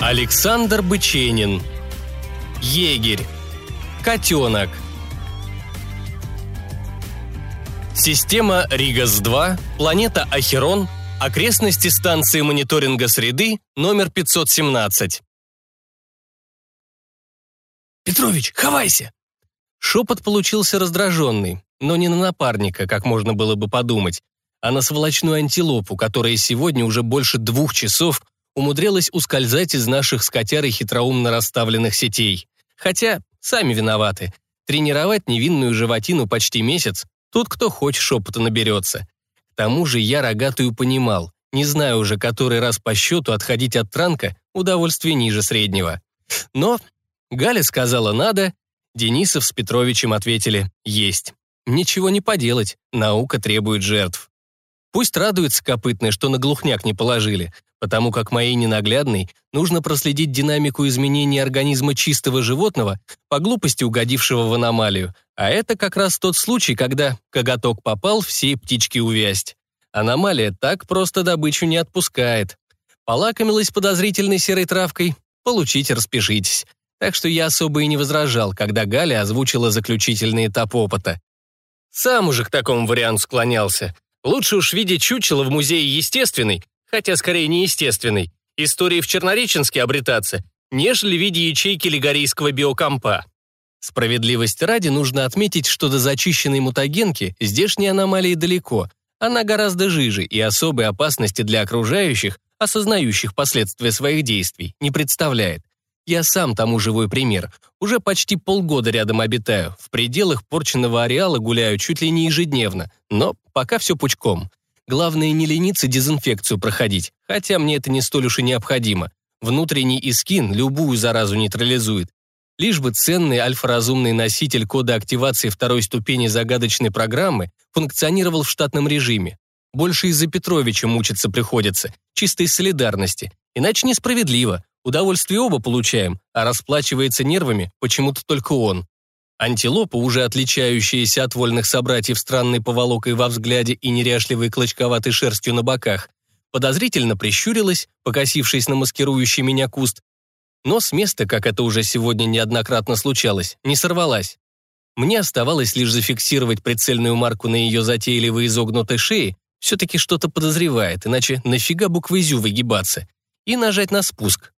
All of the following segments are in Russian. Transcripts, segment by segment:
Александр Быченин. Егерь. Котенок. Система Ригас-2, планета Ахерон, окрестности станции мониторинга среды номер 517. «Петрович, хавайся!» Шепот получился раздраженный, но не на напарника, как можно было бы подумать, а на сволочную антилопу, которая сегодня уже больше двух часов умудрилась ускользать из наших с котярой хитроумно расставленных сетей. Хотя сами виноваты. Тренировать невинную животину почти месяц, тут кто хочет шепота наберется. К тому же я рогатую понимал, не знаю уже который раз по счету отходить от транка удовольствие ниже среднего. Но Галя сказала «надо», Денисов с Петровичем ответили «есть». Ничего не поделать, наука требует жертв. Пусть радуется копытный, что на глухняк не положили, потому как моей ненаглядной нужно проследить динамику изменений организма чистого животного по глупости угодившего в аномалию, а это как раз тот случай, когда коготок попал, все птички увясть. Аномалия так просто добычу не отпускает. Полакомилась подозрительной серой травкой, получите, распишитесь. Так что я особо и не возражал, когда Галя озвучила заключительный этап опыта. Сам уже к такому варианту склонялся. Лучше уж видеть чучело в музее естественной, хотя скорее неестественной, истории в Чернореченске обретаться, нежели в виде ячейки лигорийского биокомпа. Справедливости ради нужно отметить, что до зачищенной мутагенки здешние аномалии далеко, она гораздо жиже и особой опасности для окружающих, осознающих последствия своих действий, не представляет. Я сам тому живой пример. Уже почти полгода рядом обитаю, в пределах порченного ареала гуляю чуть ли не ежедневно, но пока все пучком. Главное не лениться дезинфекцию проходить, хотя мне это не столь уж и необходимо. Внутренний искин любую заразу нейтрализует. Лишь бы ценный альфа-разумный носитель кода активации второй ступени загадочной программы функционировал в штатном режиме. Больше из-за Петровича мучиться приходится, чисто из солидарности. Иначе несправедливо. Удовольствие оба получаем, а расплачивается нервами почему-то только он. Антилопа, уже отличающаяся от вольных собратьев странной поволокой во взгляде и неряшливой клочковатой шерстью на боках, подозрительно прищурилась, покосившись на маскирующий меня куст, но с места, как это уже сегодня неоднократно случалось, не сорвалась. Мне оставалось лишь зафиксировать прицельную марку на ее затейливо изогнутой шее, все-таки что-то подозревает, иначе нафига буквы «зю» выгибаться, и нажать на спуск.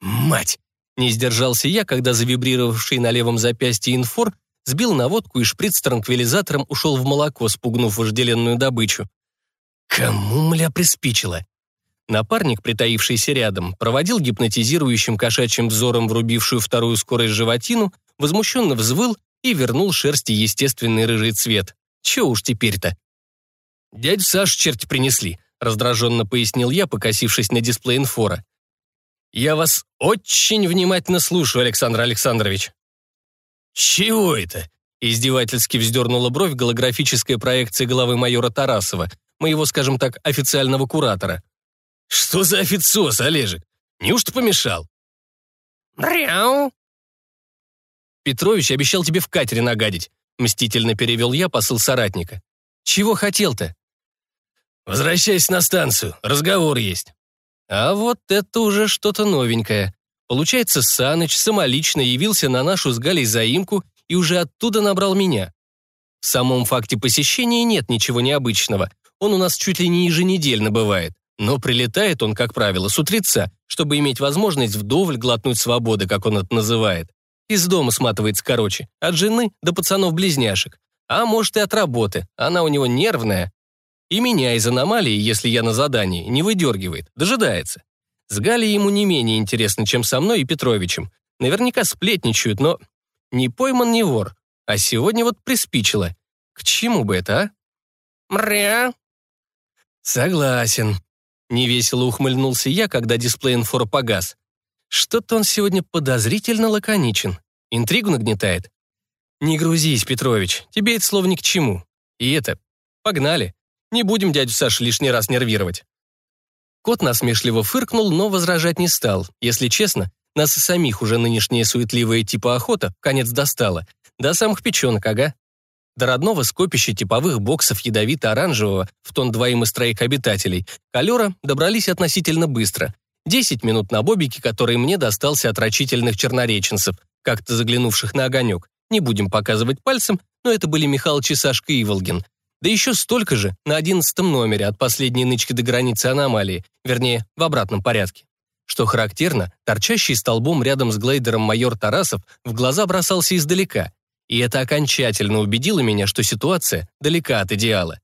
«Мать!» Не сдержался я, когда завибрировавший на левом запястье инфор сбил наводку и шприц с транквилизатором ушел в молоко, спугнув вожделенную добычу. Кому, мля, приспичило? Напарник, притаившийся рядом, проводил гипнотизирующим кошачьим взором врубившую вторую скорость животину, возмущенно взвыл и вернул шерсти естественный рыжий цвет. Че уж теперь-то? «Дядь Саш черти принесли», — раздраженно пояснил я, покосившись на дисплей инфора. Я вас очень внимательно слушаю, Александр Александрович». «Чего это?» — издевательски вздернула бровь голографическая проекция головы майора Тарасова, моего, скажем так, официального куратора. «Что за официоз, Олежек? Неужто помешал?» «Мряу!» «Петрович обещал тебе в катере нагадить», — мстительно перевел я посыл соратника. «Чего хотел-то?» «Возвращайся на станцию, разговор есть». А вот это уже что-то новенькое. Получается, Саныч самолично явился на нашу с Галей заимку и уже оттуда набрал меня. В самом факте посещения нет ничего необычного. Он у нас чуть ли не еженедельно бывает. Но прилетает он, как правило, с утреца, чтобы иметь возможность вдоволь глотнуть свободы, как он это называет. Из дома сматывается короче, от жены до пацанов-близняшек. А может и от работы, она у него нервная, и меня из аномалии, если я на задании, не выдергивает, дожидается. С Галей ему не менее интересно, чем со мной и Петровичем. Наверняка сплетничают, но не пойман, не вор. А сегодня вот приспичило. К чему бы это, а? Мря. Согласен. Невесело ухмыльнулся я, когда дисплей инфора погас. Что-то он сегодня подозрительно лаконичен. Интригу нагнетает. Не грузись, Петрович, тебе это слово ни к чему. И это, погнали. Не будем дядю Сашу лишний раз нервировать». Кот насмешливо фыркнул, но возражать не стал. Если честно, нас и самих уже нынешняя суетливая типа охота конец достала. До самых печенок, ага. До родного скопища типовых боксов ядовито-оранжевого, в тон двоим из троих обитателей, колера добрались относительно быстро. 10 минут на бобике, который мне достался от рачительных чернореченцев, как-то заглянувших на огонек. Не будем показывать пальцем, но это были Михалыч и Сашка Иволгин. Да еще столько же на одиннадцатом номере от последней нычки до границы аномалии, вернее, в обратном порядке. Что характерно, торчащий столбом рядом с глейдером майор Тарасов в глаза бросался издалека, и это окончательно убедило меня, что ситуация далека от идеала.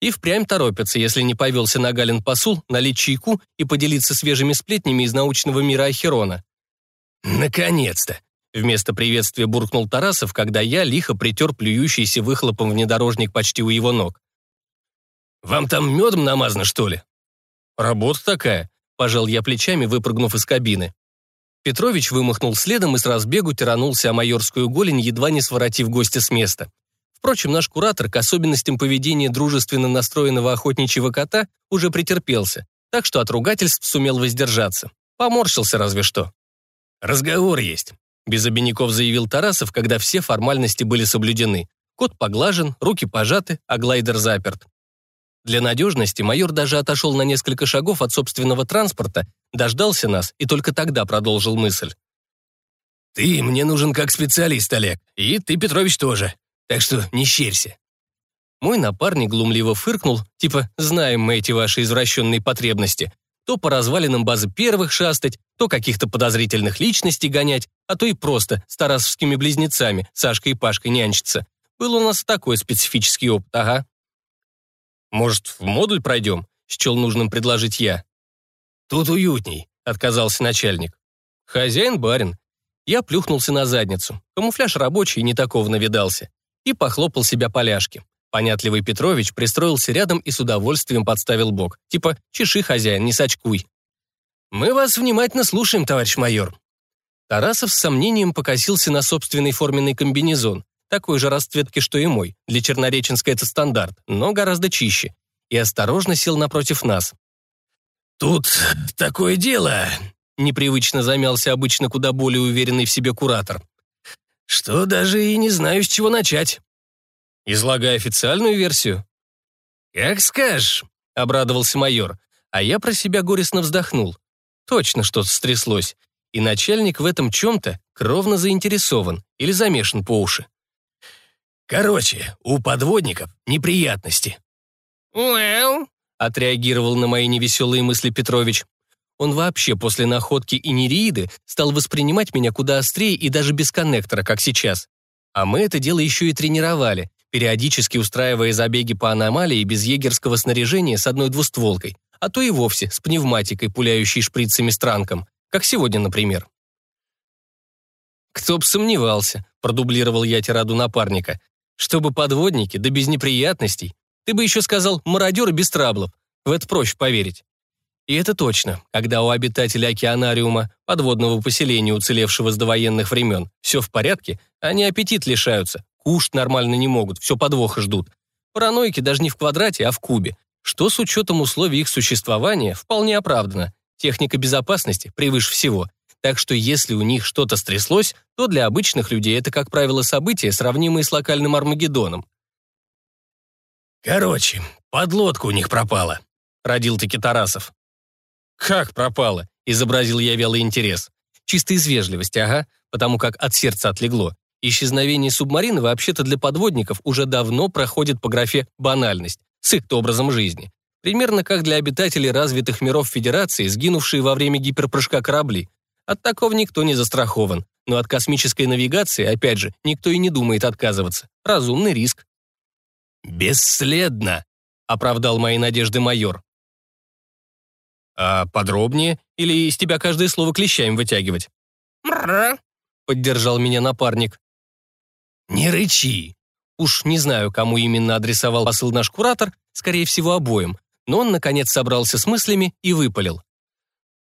И впрямь торопятся, если не повелся на Галин посул, налить чайку и поделиться свежими сплетнями из научного мира Ахерона. «Наконец-то!» Вместо приветствия буркнул Тарасов, когда я лихо притер плюющийся выхлопом внедорожник почти у его ног. «Вам там медом намазано, что ли?» «Работа такая», — пожал я плечами, выпрыгнув из кабины. Петрович вымахнул следом и с разбегу тиранулся о майорскую голень, едва не своротив гостя с места. Впрочем, наш куратор к особенностям поведения дружественно настроенного охотничьего кота уже претерпелся, так что от ругательств сумел воздержаться. Поморщился разве что. «Разговор есть», — без обиняков заявил Тарасов, когда все формальности были соблюдены. Кот поглажен, руки пожаты, а глайдер заперт. Для надежности майор даже отошел на несколько шагов от собственного транспорта, дождался нас и только тогда продолжил мысль. «Ты мне нужен как специалист, Олег, и ты, Петрович, тоже так что не щерься». Мой напарник глумливо фыркнул, типа «знаем мы эти ваши извращенные потребности». То по развалинам базы первых шастать, то каких-то подозрительных личностей гонять, а то и просто с тарасовскими близнецами, Сашкой и Пашкой нянчиться. Был у нас такой специфический опыт, ага. «Может, в модуль пройдем?» — счел нужным предложить я. «Тут уютней», — отказался начальник. «Хозяин-барин». Я плюхнулся на задницу. Камуфляж рабочий, не такого навидался и похлопал себя поляшки. Понятливый Петрович пристроился рядом и с удовольствием подставил бок. Типа «Чеши, хозяин, не сачкуй». «Мы вас внимательно слушаем, товарищ майор». Тарасов с сомнением покосился на собственный форменный комбинезон, такой же расцветки, что и мой. Для Чернореченска это стандарт, но гораздо чище. И осторожно сел напротив нас. «Тут такое дело», — непривычно замялся обычно куда более уверенный в себе куратор что даже и не знаю, с чего начать. Излагай официальную версию. Как скажешь, обрадовался майор, а я про себя горестно вздохнул. Точно что-то стряслось, и начальник в этом чем-то кровно заинтересован или замешан по уши. Короче, у подводников неприятности. «Well?» — отреагировал на мои невеселые мысли Петрович. Он вообще после находки и нереиды стал воспринимать меня куда острее и даже без коннектора, как сейчас. А мы это дело еще и тренировали, периодически устраивая забеги по аномалии без егерского снаряжения с одной двустволкой, а то и вовсе с пневматикой, пуляющей шприцами странком, как сегодня, например. «Кто б сомневался», — продублировал я тираду напарника, «чтобы подводники, да без неприятностей. Ты бы еще сказал мародеры без траблов. В это проще поверить». И это точно, когда у обитателей океанариума, подводного поселения, уцелевшего с довоенных времен, все в порядке, они аппетит лишаются, кушать нормально не могут, все подвоха ждут. Параноики даже не в квадрате, а в кубе, что с учетом условий их существования вполне оправдано. Техника безопасности превыше всего. Так что если у них что-то стряслось, то для обычных людей это, как правило, события, сравнимые с локальным Армагеддоном. «Короче, подлодка у них пропала», — родил-таки Тарасов. «Как пропало?» — изобразил я вялый интерес. Чисто из вежливости, ага, потому как от сердца отлегло. Исчезновение субмарины вообще-то для подводников уже давно проходит по графе «банальность» с их образом жизни. Примерно как для обитателей развитых миров Федерации, сгинувшие во время гиперпрыжка корабли. От такого никто не застрахован. Но от космической навигации, опять же, никто и не думает отказываться. Разумный риск. «Бесследно», — оправдал мои надежды майор. А подробнее? Или из тебя каждое слово клещами вытягивать? Поддержал меня напарник. Не рычи. Уж не знаю, кому именно адресовал посыл наш куратор, скорее всего, обоим, но он, наконец, собрался с мыслями и выпалил.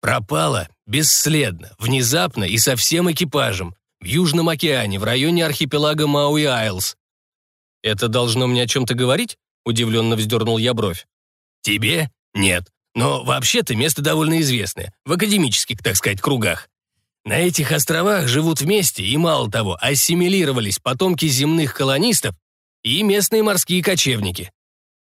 Пропала бесследно, внезапно и со всем экипажем, в Южном океане, в районе архипелага Мауи-Айлс. «Это должно мне о чем-то говорить?» — удивленно вздернул я бровь. «Тебе? Нет. Но вообще-то место довольно известное, в академических, так сказать, кругах. На этих островах живут вместе и, мало того, ассимилировались потомки земных колонистов и местные морские кочевники.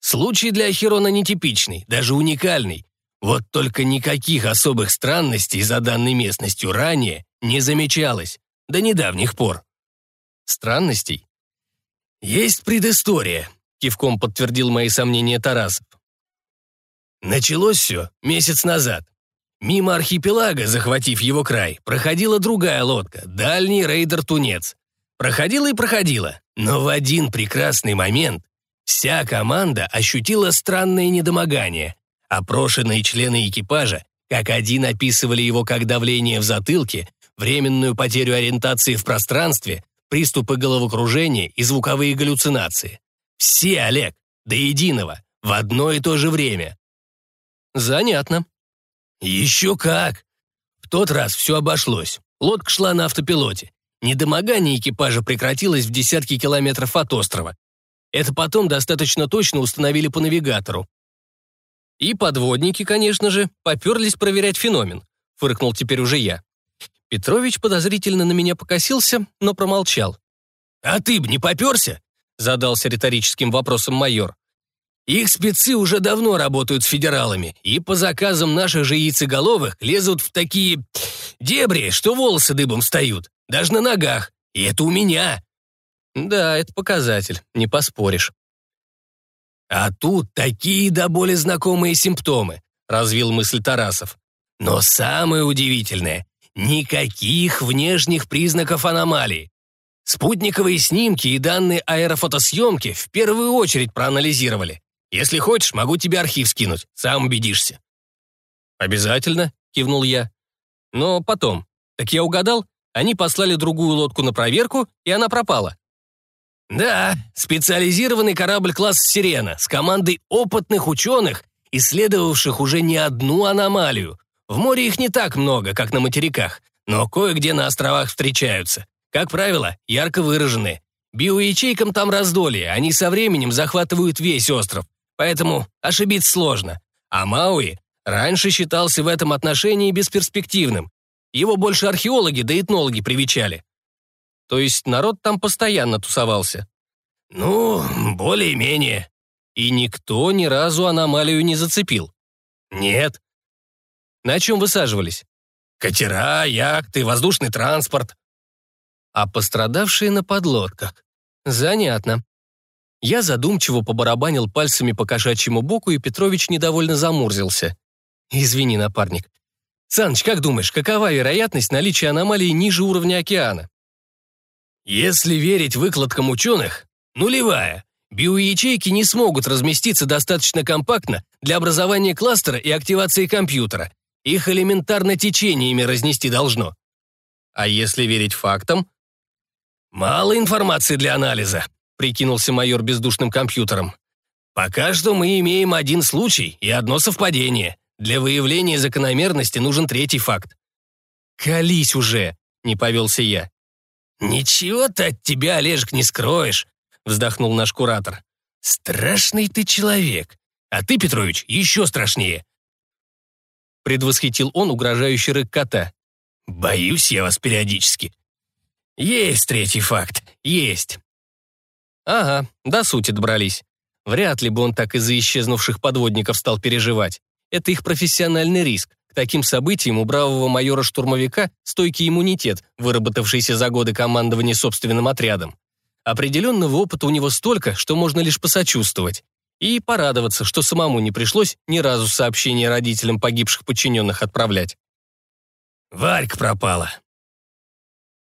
Случай для Ахерона нетипичный, даже уникальный. Вот только никаких особых странностей за данной местностью ранее не замечалось, до недавних пор. Странностей? Есть предыстория, кивком подтвердил мои сомнения Тарасов. Началось все месяц назад. Мимо архипелага, захватив его край, проходила другая лодка, дальний рейдер-тунец. Проходила и проходила, но в один прекрасный момент вся команда ощутила странное недомогание. Опрошенные члены экипажа как один описывали его как давление в затылке, временную потерю ориентации в пространстве, приступы головокружения и звуковые галлюцинации. Все, Олег, до единого, в одно и то же время. Занятно. Еще как. В тот раз все обошлось. Лодка шла на автопилоте. Недомогание экипажа прекратилось в десятки километров от острова. Это потом достаточно точно установили по навигатору. И подводники, конечно же, поперлись проверять феномен, фыркнул теперь уже я. Петрович подозрительно на меня покосился, но промолчал. «А ты б не поперся?» — задался риторическим вопросом майор. «Их спецы уже давно работают с федералами, и по заказам наших же яйцеголовых лезут в такие дебри, что волосы дыбом встают, даже на ногах, и это у меня». «Да, это показатель, не поспоришь». «А тут такие до боли знакомые симптомы», — развил мысль Тарасов. «Но самое удивительное — никаких внешних признаков аномалий. Спутниковые снимки и данные аэрофотосъемки в первую очередь проанализировали. Если хочешь, могу тебе архив скинуть, сам убедишься». «Обязательно», — кивнул я. «Но потом. Так я угадал, они послали другую лодку на проверку, и она пропала. Да, специализированный корабль класс «Сирена» с командой опытных ученых, исследовавших уже не одну аномалию. В море их не так много, как на материках, но кое-где на островах встречаются. Как правило, ярко выраженные. Биоячейкам там раздолье, они со временем захватывают весь остров, поэтому ошибиться сложно. А Мауи раньше считался в этом отношении бесперспективным. Его больше археологи да этнологи привечали. То есть народ там постоянно тусовался? Ну, более-менее. И никто ни разу аномалию не зацепил? Нет. На чем высаживались? Катера, яхты, воздушный транспорт. А пострадавшие на подлодках? Занятно. Я задумчиво побарабанил пальцами по кошачьему боку, и Петрович недовольно замурзился. «Извини, напарник. Саныч, как думаешь, какова вероятность наличия аномалии ниже уровня океана?» Если верить выкладкам ученых, нулевая. Биоячейки не смогут разместиться достаточно компактно для образования кластера и активации компьютера. Их элементарно течениями разнести должно. А если верить фактам? Мало информации для анализа, прикинулся майор бездушным компьютером. Пока что мы имеем один случай и одно совпадение. Для выявления закономерности нужен третий факт. «Колись уже!» — не повелся я. «Ничего ты от тебя, Олежек, не скроешь», — вздохнул наш куратор. «Страшный ты человек. А ты, Петрович, еще страшнее». Предвосхитил он угрожающий рык кота. «Боюсь я вас периодически». «Есть третий факт, есть». Ага, до сути добрались. Вряд ли бы он так из-за исчезнувших подводников стал переживать. Это их профессиональный риск таким событиям у бравого майора-штурмовика стойкий иммунитет, выработавшийся за годы командования собственным отрядом. Определенного опыта у него столько, что можно лишь посочувствовать. И порадоваться, что самому не пришлось ни разу сообщение родителям погибших подчиненных отправлять. «Варька пропала».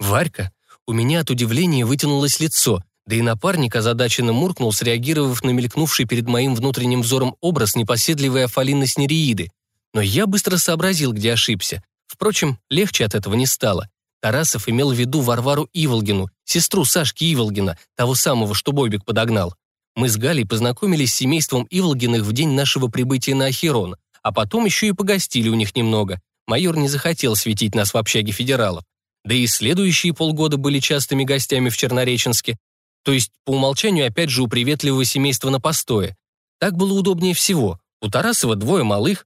«Варька?» У меня от удивления вытянулось лицо, да и напарник озадаченно муркнул, среагировав на мелькнувший перед моим внутренним взором образ непоседливой Афалины Снереиды, но я быстро сообразил, где ошибся. Впрочем, легче от этого не стало. Тарасов имел в виду Варвару Иволгину, сестру Сашки Иволгина, того самого, что Бобик подогнал. Мы с Галей познакомились с семейством Иволгиных в день нашего прибытия на Ахерон, а потом еще и погостили у них немного. Майор не захотел светить нас в общаге федералов. Да и следующие полгода были частыми гостями в Чернореченске. То есть, по умолчанию, опять же, у приветливого семейства на постое. Так было удобнее всего. У Тарасова двое малых,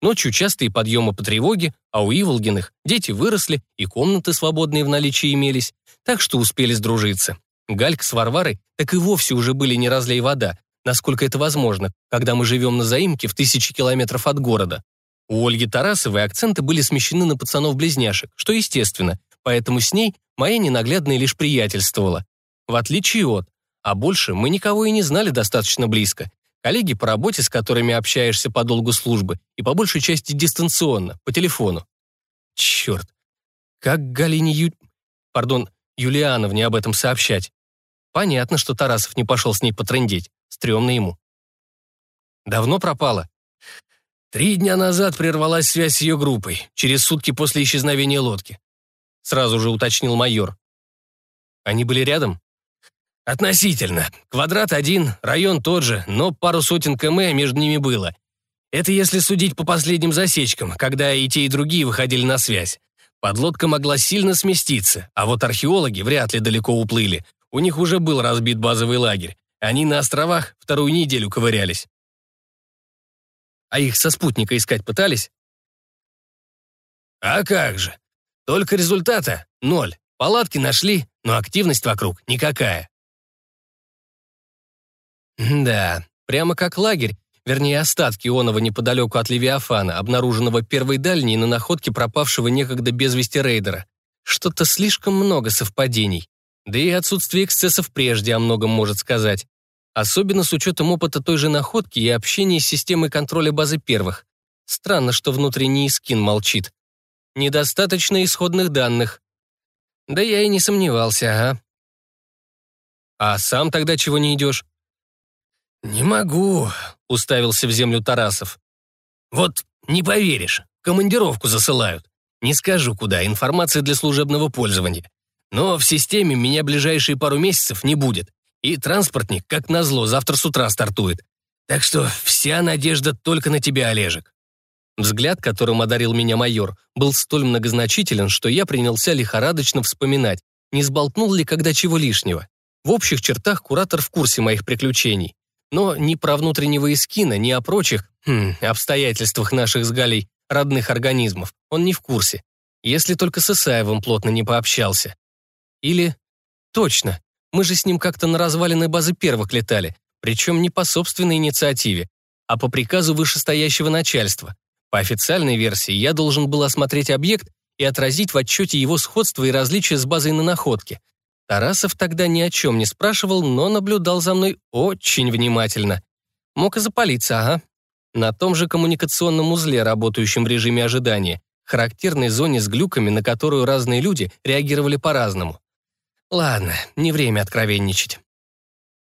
Ночью частые подъемы по тревоге, а у Иволгиных дети выросли и комнаты свободные в наличии имелись, так что успели сдружиться. Гальк с Варварой так и вовсе уже были не разлей вода, насколько это возможно, когда мы живем на заимке в тысячи километров от города. У Ольги Тарасовой акценты были смещены на пацанов-близняшек, что естественно, поэтому с ней моя ненаглядная лишь приятельствовала. В отличие от, а больше мы никого и не знали достаточно близко. Коллеги по работе, с которыми общаешься по долгу службы, и по большей части дистанционно, по телефону. Черт, как Галине Ю... Пардон, Юлиановне об этом сообщать? Понятно, что Тарасов не пошел с ней потрындеть. Стремно ему. Давно пропала? Три дня назад прервалась связь с ее группой, через сутки после исчезновения лодки. Сразу же уточнил майор. Они были рядом? Относительно. Квадрат один, район тот же, но пару сотен км между ними было. Это если судить по последним засечкам, когда и те, и другие выходили на связь. Подлодка могла сильно сместиться, а вот археологи вряд ли далеко уплыли. У них уже был разбит базовый лагерь. Они на островах вторую неделю ковырялись. А их со спутника искать пытались? А как же. Только результата — ноль. Палатки нашли, но активность вокруг никакая. Да, прямо как лагерь, вернее остатки Ионова неподалеку от Левиафана, обнаруженного первой дальней на находке пропавшего некогда без вести рейдера. Что-то слишком много совпадений. Да и отсутствие эксцессов прежде о многом может сказать. Особенно с учетом опыта той же находки и общения с системой контроля базы первых. Странно, что внутренний скин молчит. Недостаточно исходных данных. Да я и не сомневался, ага. А сам тогда чего не идешь? «Не могу», — уставился в землю Тарасов. «Вот не поверишь, командировку засылают. Не скажу куда, информация для служебного пользования. Но в системе меня ближайшие пару месяцев не будет. И транспортник, как назло, завтра с утра стартует. Так что вся надежда только на тебя, Олежек». Взгляд, которым одарил меня майор, был столь многозначителен, что я принялся лихорадочно вспоминать, не сболтнул ли когда чего лишнего. В общих чертах куратор в курсе моих приключений. Но ни про внутреннего эскина, ни о прочих хм, обстоятельствах наших с Галей родных организмов он не в курсе, если только с Исаевым плотно не пообщался. Или... Точно, мы же с ним как-то на развалины базы первых летали, причем не по собственной инициативе, а по приказу вышестоящего начальства. По официальной версии я должен был осмотреть объект и отразить в отчете его сходство и различия с базой на находке, Тарасов тогда ни о чем не спрашивал, но наблюдал за мной очень внимательно. Мог и запалиться, ага. На том же коммуникационном узле, работающем в режиме ожидания, характерной зоне с глюками, на которую разные люди реагировали по-разному. Ладно, не время откровенничать.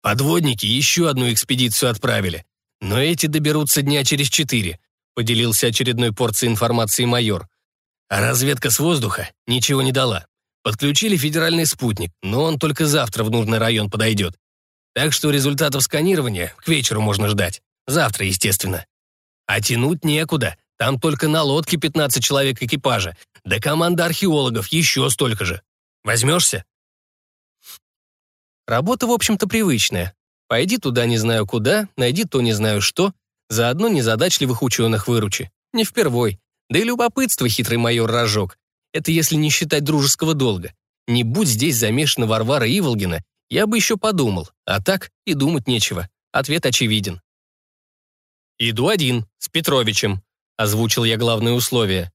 Подводники еще одну экспедицию отправили, но эти доберутся дня через четыре, поделился очередной порцией информации майор. А разведка с воздуха ничего не дала. Подключили федеральный спутник, но он только завтра в нужный район подойдет. Так что результатов сканирования к вечеру можно ждать. Завтра, естественно. А тянуть некуда. Там только на лодке 15 человек экипажа. Да команда археологов еще столько же. Возьмешься? Работа, в общем-то, привычная. Пойди туда не знаю куда, найди то не знаю что, заодно незадачливых ученых выручи. Не впервой. Да и любопытство хитрый майор разжег. Это если не считать дружеского долга. Не будь здесь замешана Варвара Иволгина, я бы еще подумал. А так и думать нечего. Ответ очевиден. «Иду один, с Петровичем», — озвучил я главные условия.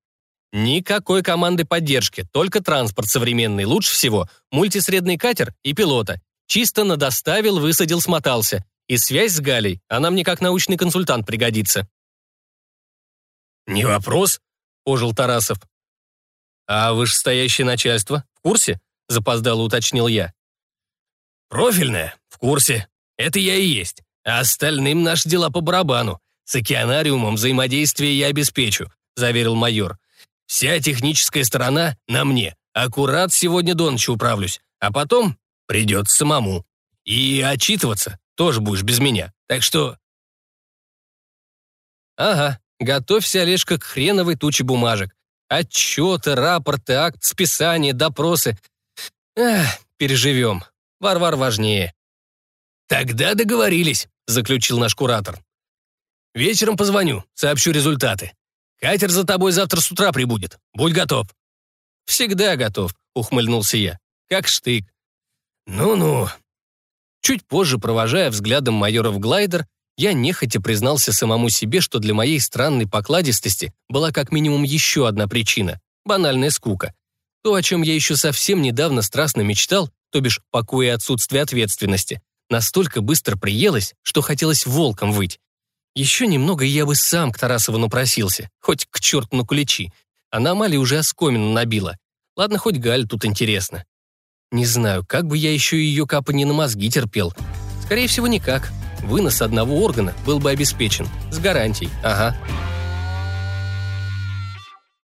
«Никакой команды поддержки, только транспорт современный, лучше всего, мультисредный катер и пилота. Чисто надоставил, высадил, смотался. И связь с Галей, она мне как научный консультант пригодится». «Не вопрос», — ожил Тарасов. «А вышестоящее начальство в курсе?» — запоздало уточнил я. «Профильное? В курсе. Это я и есть. А остальным наши дела по барабану. С океанариумом взаимодействие я обеспечу», — заверил майор. «Вся техническая сторона на мне. Аккурат сегодня до ночи управлюсь. А потом придется самому. И отчитываться тоже будешь без меня. Так что...» «Ага, готовься, Олежка, к хреновой туче бумажек. Отчеты, рапорты, акт списания, допросы. Эх, переживем. Варвар важнее. «Тогда договорились», — заключил наш куратор. «Вечером позвоню, сообщу результаты. Катер за тобой завтра с утра прибудет. Будь готов». «Всегда готов», — ухмыльнулся я. «Как штык». «Ну-ну». Чуть позже, провожая взглядом майора в глайдер, Я нехотя признался самому себе, что для моей странной покладистости была как минимум еще одна причина – банальная скука. То, о чем я еще совсем недавно страстно мечтал, то бишь покой и отсутствие ответственности, настолько быстро приелось, что хотелось волком выть. Еще немного, я бы сам к Тарасову напросился, хоть к черту на куличи. Аномалия уже оскомину набила. Ладно, хоть Галь тут интересно. Не знаю, как бы я еще ее капани на мозги терпел. Скорее всего, никак. Вынос одного органа был бы обеспечен. С гарантией, ага.